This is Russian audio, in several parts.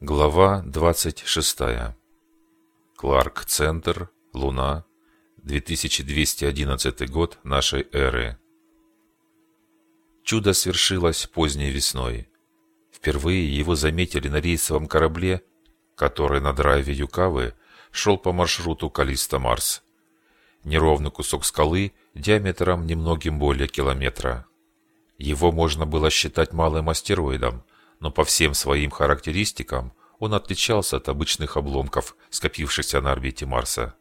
Глава 26. Кларк-центр, Луна, 2211 год нашей эры. Чудо свершилось поздней весной. Впервые его заметили на рейсовом корабле, который на драйве Юкавы шел по маршруту Калиста-Марс. Неровный кусок скалы диаметром немногим более километра. Его можно было считать малым астероидом – но по всем своим характеристикам он отличался от обычных обломков, скопившихся на орбите Марса.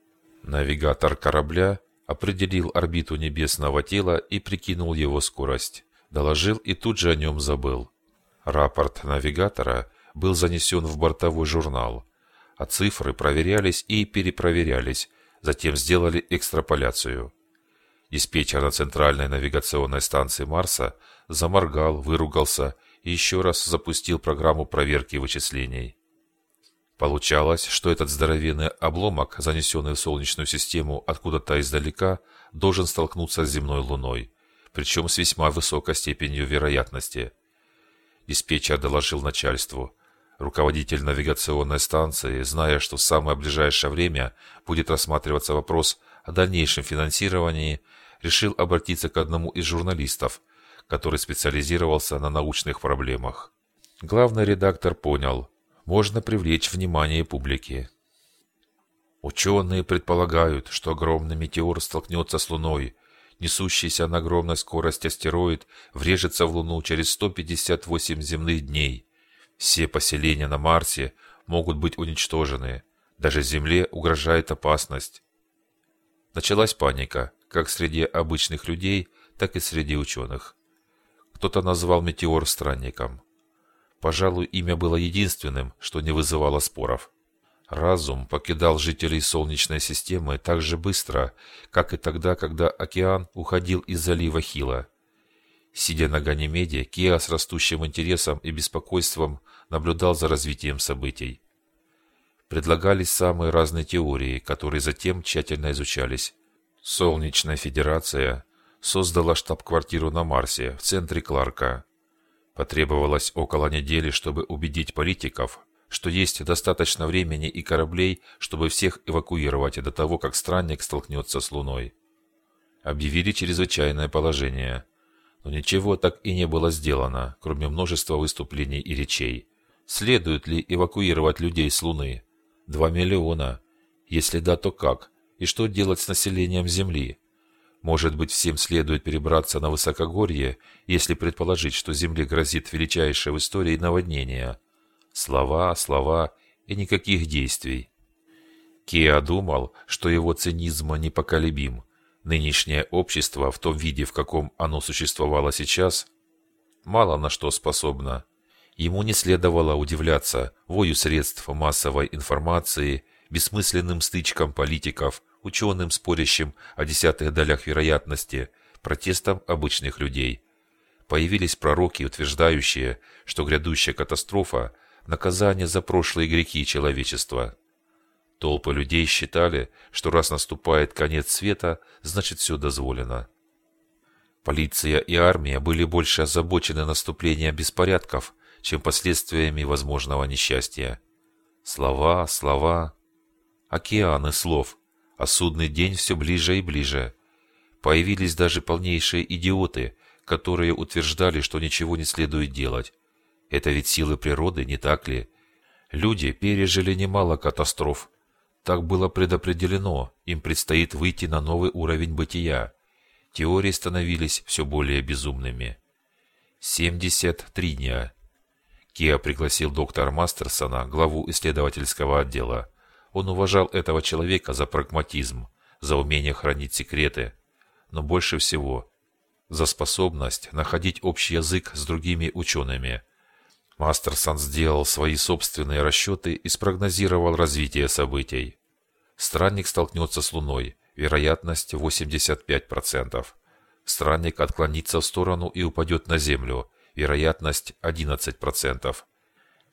Навигатор корабля определил орбиту небесного тела и прикинул его скорость. Доложил и тут же о нем забыл. Рапорт навигатора был занесен в бортовой журнал, а цифры проверялись и перепроверялись, затем сделали экстраполяцию. Диспетчер на центральной навигационной станции Марса заморгал, выругался и еще раз запустил программу проверки вычислений. Получалось, что этот здоровенный обломок, занесенный в Солнечную систему откуда-то издалека, должен столкнуться с земной Луной, причем с весьма высокой степенью вероятности. Диспетчер доложил начальству. Руководитель навигационной станции, зная, что в самое ближайшее время будет рассматриваться вопрос о дальнейшем финансировании, решил обратиться к одному из журналистов, который специализировался на научных проблемах. Главный редактор понял, можно привлечь внимание публики. Ученые предполагают, что огромный метеор столкнется с Луной. Несущийся на огромной скорости астероид врежется в Луну через 158 земных дней. Все поселения на Марсе могут быть уничтожены. Даже Земле угрожает опасность. Началась паника, как среди обычных людей, так и среди ученых. Кто-то назвал метеор странником. Пожалуй, имя было единственным, что не вызывало споров. Разум покидал жителей Солнечной системы так же быстро, как и тогда, когда океан уходил из залива Хила. Сидя на Ганимеде, Киа с растущим интересом и беспокойством наблюдал за развитием событий. Предлагались самые разные теории, которые затем тщательно изучались. Солнечная Федерация создала штаб-квартиру на Марсе, в центре Кларка. Потребовалось около недели, чтобы убедить политиков, что есть достаточно времени и кораблей, чтобы всех эвакуировать до того, как странник столкнется с Луной. Объявили чрезвычайное положение. Но ничего так и не было сделано, кроме множества выступлений и речей. Следует ли эвакуировать людей с Луны? Два миллиона. Если да, то как? И что делать с населением Земли? Может быть, всем следует перебраться на высокогорье, если предположить, что Земле грозит величайшее в истории наводнение. Слова, слова и никаких действий. Киа думал, что его цинизм непоколебим. Нынешнее общество, в том виде, в каком оно существовало сейчас, мало на что способно. Ему не следовало удивляться вою средств массовой информации, бессмысленным стычкам политиков, ученым, спорящим о десятых долях вероятности, протестам обычных людей. Появились пророки, утверждающие, что грядущая катастрофа – наказание за прошлые грехи человечества. Толпы людей считали, что раз наступает конец света, значит все дозволено. Полиция и армия были больше озабочены наступлением беспорядков, чем последствиями возможного несчастья. Слова, слова, океаны слов, а судный день все ближе и ближе. Появились даже полнейшие идиоты, которые утверждали, что ничего не следует делать. Это ведь силы природы, не так ли? Люди пережили немало катастроф. Так было предопределено, им предстоит выйти на новый уровень бытия. Теории становились все более безумными. 73 дня. Киа пригласил доктора Мастерсона, главу исследовательского отдела. Он уважал этого человека за прагматизм, за умение хранить секреты, но больше всего за способность находить общий язык с другими учеными. Мастерсон сделал свои собственные расчеты и спрогнозировал развитие событий. Странник столкнется с Луной, вероятность 85%. Странник отклонится в сторону и упадет на Землю, вероятность 11%.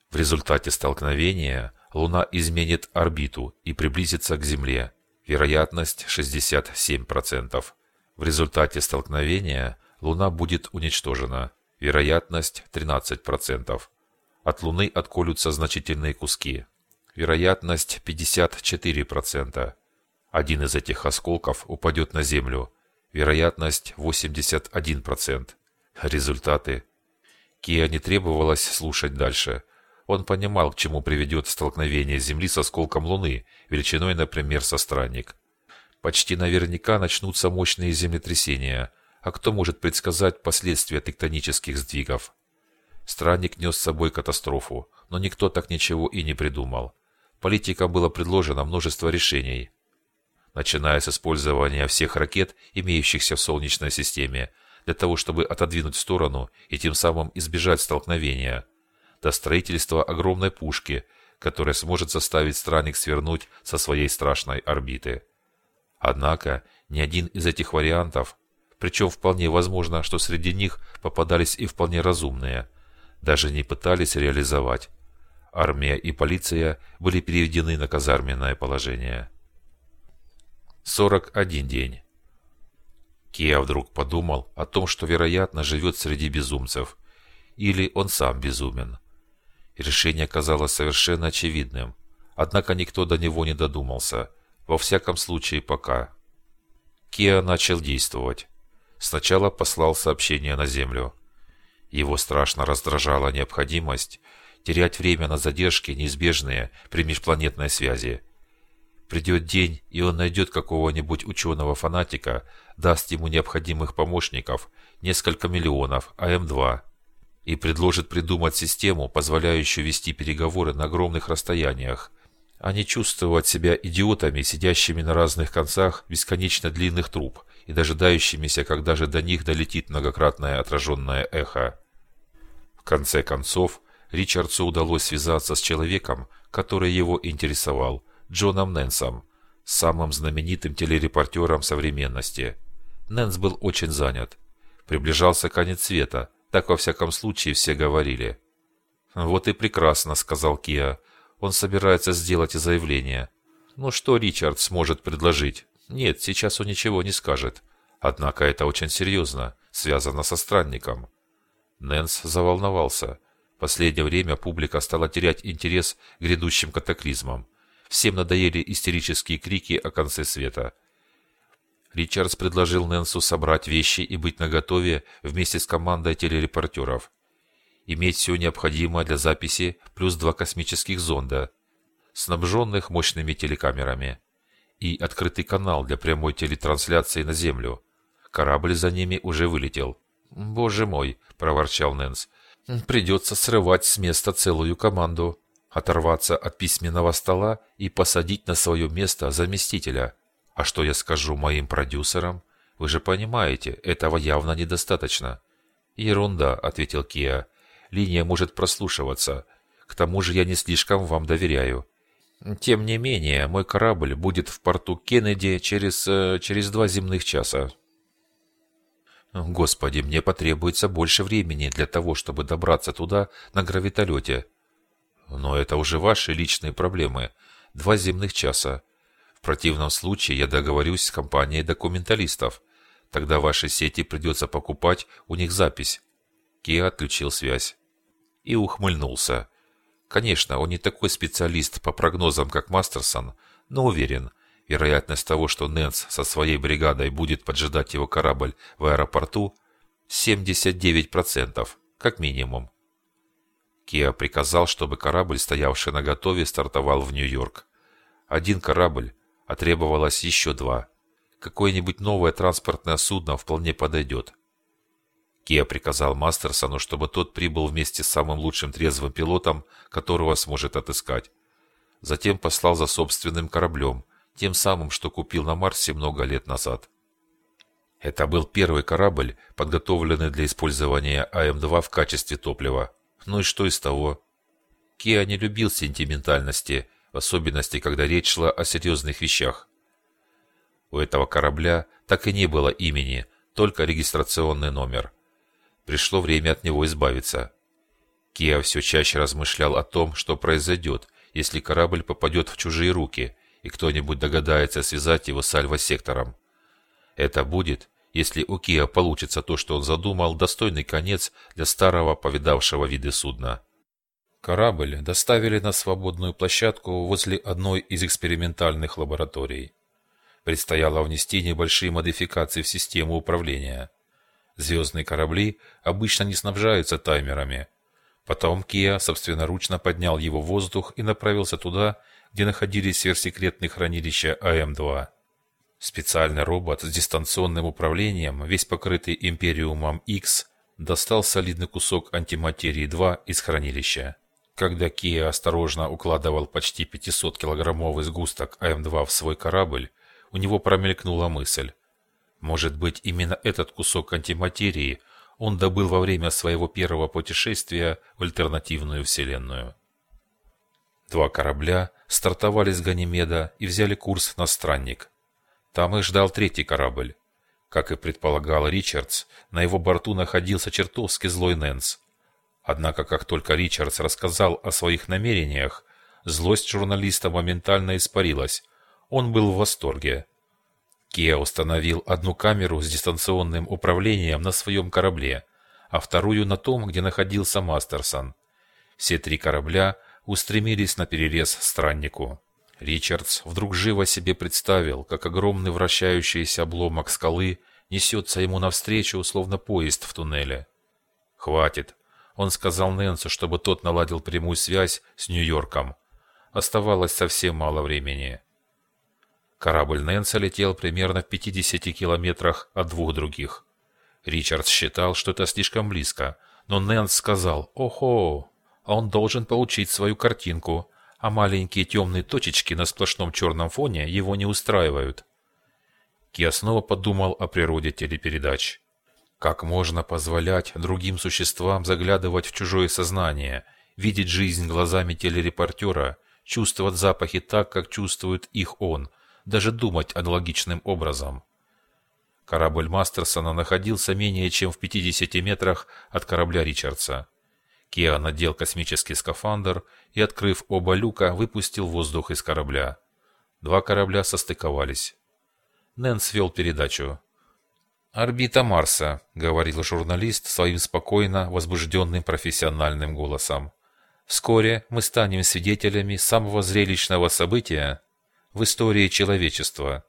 В результате столкновения Луна изменит орбиту и приблизится к Земле. Вероятность 67%. В результате столкновения Луна будет уничтожена. Вероятность 13%. От Луны отколются значительные куски. Вероятность 54%. Один из этих осколков упадет на Землю. Вероятность 81%. Результаты. Киа не требовалось слушать дальше. Он понимал, к чему приведет столкновение Земли с осколком Луны, величиной, например, со странник. Почти наверняка начнутся мощные землетрясения, а кто может предсказать последствия тектонических сдвигов? Странник нес с собой катастрофу, но никто так ничего и не придумал. Политикам было предложено множество решений. Начиная с использования всех ракет, имеющихся в Солнечной системе, для того, чтобы отодвинуть в сторону и тем самым избежать столкновения, до строительства огромной пушки, которая сможет заставить странник свернуть со своей страшной орбиты. Однако ни один из этих вариантов, причем вполне возможно, что среди них попадались и вполне разумные, даже не пытались реализовать. Армия и полиция были переведены на казарменное положение. 41 день. Киа вдруг подумал о том, что, вероятно, живет среди безумцев. Или он сам безумен. Решение казалось совершенно очевидным. Однако никто до него не додумался. Во всяком случае, пока. Киа начал действовать. Сначала послал сообщение на Землю. Его страшно раздражала необходимость терять время на задержки, неизбежные при межпланетной связи. Придет день, и он найдет какого-нибудь ученого-фанатика, даст ему необходимых помощников, несколько миллионов, АМ-2, и предложит придумать систему, позволяющую вести переговоры на огромных расстояниях, а не чувствовать себя идиотами, сидящими на разных концах бесконечно длинных труб и дожидающимися, когда же до них долетит многократное отраженное эхо. В конце концов, Ричардсу удалось связаться с человеком, который его интересовал, Джоном Нэнсом, самым знаменитым телерепортером современности. Нэнс был очень занят. Приближался конец света, так во всяком случае все говорили. «Вот и прекрасно», — сказал Киа. «Он собирается сделать заявление». «Ну что Ричард сможет предложить?» «Нет, сейчас он ничего не скажет. Однако это очень серьезно, связано со странником». Нэнс заволновался. В последнее время публика стала терять интерес к грядущим катаклизмам. Всем надоели истерические крики о конце света. Ричардс предложил Нэнсу собрать вещи и быть наготове вместе с командой телерепортеров. Иметь все необходимое для записи, плюс два космических зонда, снабженных мощными телекамерами, и открытый канал для прямой телетрансляции на Землю. Корабль за ними уже вылетел. «Боже мой!» – проворчал Нэнс. Придется срывать с места целую команду, оторваться от письменного стола и посадить на свое место заместителя. А что я скажу моим продюсерам? Вы же понимаете, этого явно недостаточно. Ерунда, ответил Киа. Линия может прослушиваться. К тому же я не слишком вам доверяю. Тем не менее, мой корабль будет в порту Кеннеди через, э, через два земных часа. Господи, мне потребуется больше времени для того, чтобы добраться туда на гравитолете. Но это уже ваши личные проблемы. Два земных часа. Противном случае я договорюсь с компанией документалистов. Тогда вашей сети придется покупать у них запись. Киа отключил связь. И ухмыльнулся. Конечно, он не такой специалист по прогнозам, как Мастерсон, но уверен – Вероятность того, что Нэнс со своей бригадой будет поджидать его корабль в аэропорту, 79%, как минимум. Киа приказал, чтобы корабль, стоявший на готове, стартовал в Нью-Йорк. Один корабль, а требовалось еще два. Какое-нибудь новое транспортное судно вполне подойдет. Киа приказал Мастерсону, чтобы тот прибыл вместе с самым лучшим трезвым пилотом, которого сможет отыскать. Затем послал за собственным кораблем – тем самым, что купил на Марсе много лет назад. Это был первый корабль, подготовленный для использования АМ-2 в качестве топлива. Ну и что из того? Киа не любил сентиментальности, в особенности, когда речь шла о серьезных вещах. У этого корабля так и не было имени, только регистрационный номер. Пришло время от него избавиться. Киа все чаще размышлял о том, что произойдет, если корабль попадет в чужие руки – и кто-нибудь догадается связать его с альфа-сектором. Это будет, если у Киа получится то, что он задумал, достойный конец для старого повидавшего виды судна. Корабль доставили на свободную площадку возле одной из экспериментальных лабораторий. Предстояло внести небольшие модификации в систему управления. Звездные корабли обычно не снабжаются таймерами. Потом Киа собственноручно поднял его в воздух и направился туда, где находились сверхсекретные хранилища АМ-2. Специальный робот с дистанционным управлением, весь покрытый Империумом X, достал солидный кусок антиматерии-2 из хранилища. Когда Кия осторожно укладывал почти 500-килограммовый сгусток АМ-2 в свой корабль, у него промелькнула мысль. Может быть, именно этот кусок антиматерии он добыл во время своего первого путешествия в альтернативную вселенную. Два корабля стартовали с Ганимеда и взяли курс на Странник. Там их ждал третий корабль. Как и предполагал Ричардс, на его борту находился чертовски злой Нэнс. Однако, как только Ричардс рассказал о своих намерениях, злость журналиста моментально испарилась. Он был в восторге. Кеа установил одну камеру с дистанционным управлением на своем корабле, а вторую на том, где находился Мастерсон. Все три корабля устремились на перерез страннику. Ричардс вдруг живо себе представил, как огромный вращающийся обломок скалы несется ему навстречу, словно поезд в туннеле. «Хватит!» Он сказал Нэнсу, чтобы тот наладил прямую связь с Нью-Йорком. Оставалось совсем мало времени. Корабль Нэнса летел примерно в 50 километрах от двух других. Ричардс считал, что это слишком близко, но Нэнс сказал «Охо!» он должен получить свою картинку, а маленькие темные точечки на сплошном черном фоне его не устраивают. Киа снова подумал о природе телепередач. Как можно позволять другим существам заглядывать в чужое сознание, видеть жизнь глазами телерепортера, чувствовать запахи так, как чувствует их он, даже думать аналогичным образом? Корабль Мастерсона находился менее чем в 50 метрах от корабля Ричардса. Киа надел космический скафандр и, открыв оба люка, выпустил воздух из корабля. Два корабля состыковались. Нэн свел передачу. «Орбита Марса», — говорил журналист своим спокойно возбужденным профессиональным голосом. «Вскоре мы станем свидетелями самого зрелищного события в истории человечества.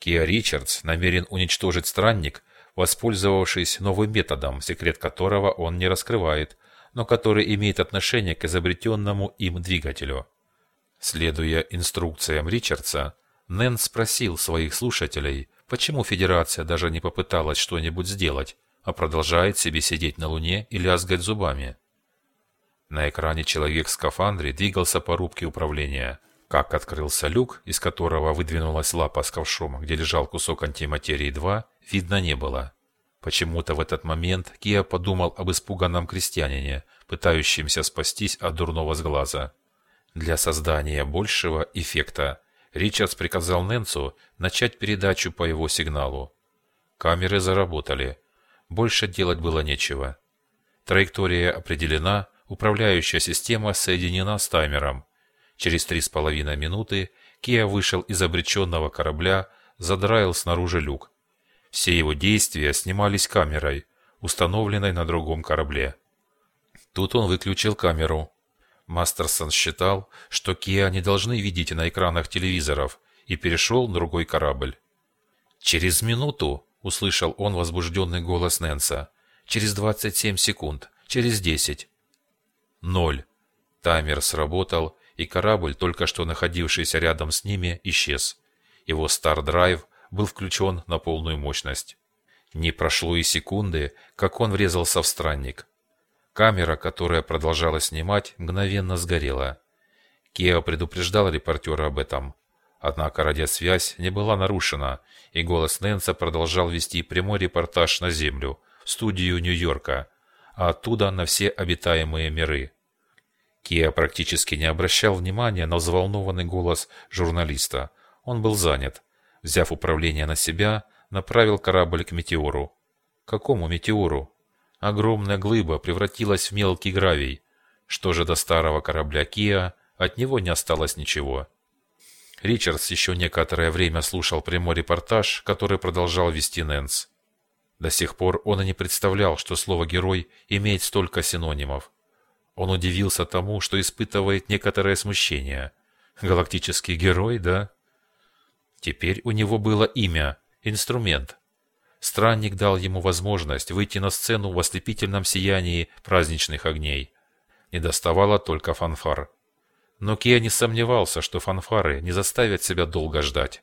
Киа Ричардс намерен уничтожить странник, воспользовавшись новым методом, секрет которого он не раскрывает, но который имеет отношение к изобретенному им двигателю. Следуя инструкциям Ричардса, Нэн спросил своих слушателей, почему Федерация даже не попыталась что-нибудь сделать, а продолжает себе сидеть на Луне и лязгать зубами. На экране человек в скафандре двигался по рубке управления. Как открылся люк, из которого выдвинулась лапа с ковшом, где лежал кусок антиматерии-2, видно не было. Почему-то в этот момент Киа подумал об испуганном крестьянине, пытающемся спастись от дурного сглаза. Для создания большего эффекта Ричардс приказал Нэнсу начать передачу по его сигналу. Камеры заработали. Больше делать было нечего. Траектория определена, управляющая система соединена с таймером. Через три с половиной минуты Киа вышел из обреченного корабля, задраил снаружи люк. Все его действия снимались камерой, установленной на другом корабле. Тут он выключил камеру. Мастерсон считал, что Киа не должны видеть на экранах телевизоров, и перешел на другой корабль. «Через минуту!» — услышал он возбужденный голос Нэнса. «Через 27 секунд. Через 10». Ноль. Таймер сработал, и корабль, только что находившийся рядом с ними, исчез. Его Star-Drive был включен на полную мощность. Не прошло и секунды, как он врезался в странник. Камера, которая продолжала снимать, мгновенно сгорела. Кео предупреждал репортера об этом. Однако радиосвязь не была нарушена, и голос Нэнса продолжал вести прямой репортаж на Землю, в студию Нью-Йорка, а оттуда на все обитаемые миры. Киа практически не обращал внимания на взволнованный голос журналиста. Он был занят. Взяв управление на себя, направил корабль к метеору. Какому метеору? Огромная глыба превратилась в мелкий гравий. Что же до старого корабля Киа, от него не осталось ничего. Ричардс еще некоторое время слушал прямой репортаж, который продолжал вести Нэнс. До сих пор он и не представлял, что слово «герой» имеет столько синонимов. Он удивился тому, что испытывает некоторое смущение. Галактический герой, да? Теперь у него было имя, инструмент. Странник дал ему возможность выйти на сцену в ослепительном сиянии праздничных огней. Не доставало только фанфар. Но Кия не сомневался, что фанфары не заставят себя долго ждать.